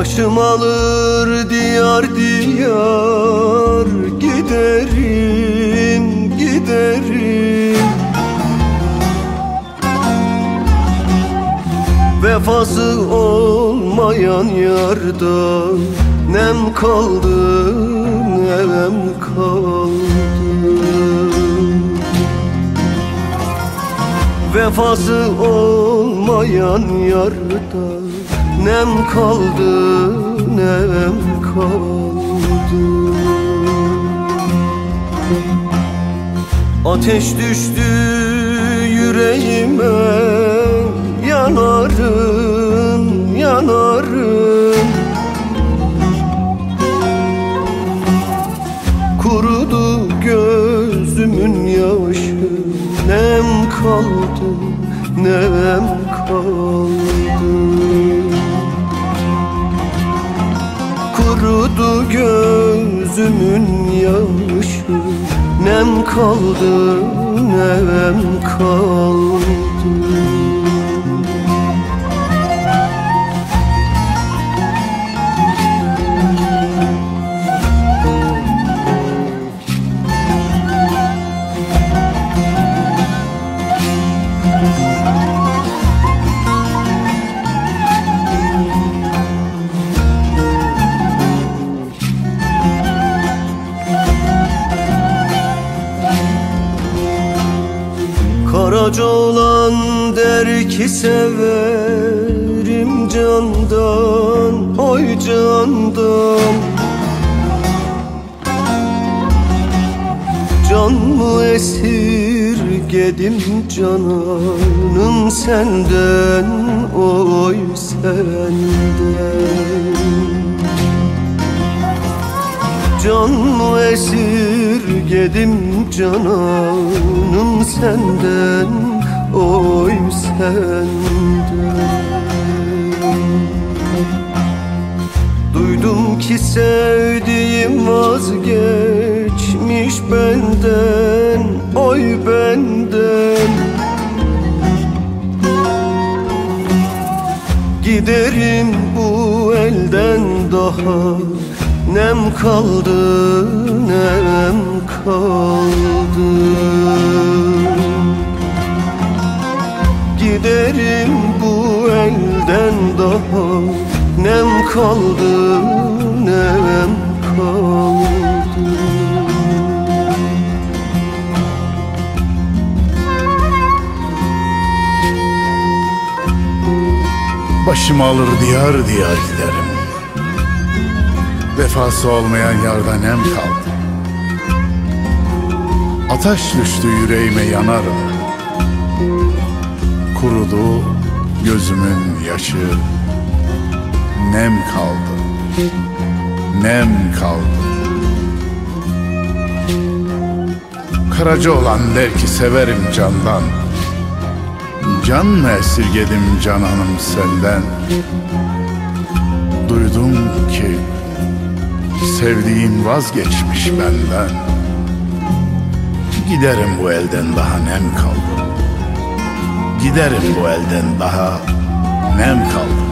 Başım alır diyar diyar giderim giderim. Vefası olmayan yarda Nem kaldı nem kaldı. Vefası olmayan yarda Nem kaldı nem kaldı. Ateş düştü yüreğime Yanarım, yanarım Kurudu gözümün yaşı Nem kaldı, nem kaldı Kurudu gözümün yaşı. Nem kaldı, nem kaldı Karaca olan der ki severim candan Oy candan. Can mı esirgedim cananım senden Oy senden? Can mı esirgedim cananım senden Oy senden. Duydum ki sevdiğim vazgeçmiş benden Oy benden. Giderim bu elden daha Nem kaldı, nem kaldı. Giderim bu elden daha Nem kaldı, nem kaldı Başımı alır diyar diyar giderim. Vefası olmayan yarda nem kaldı. Ateş düştü yüreğime yanarım Kurudu gözümün yaşı. Nem kaldı. Nem kaldı. Karaca olan der ki severim candan Can esirgedim cananım senden? Duydum ki Sevdiğin vazgeçmiş benden. Giderim bu elden daha nem kaldı. Giderim bu elden daha nem kaldı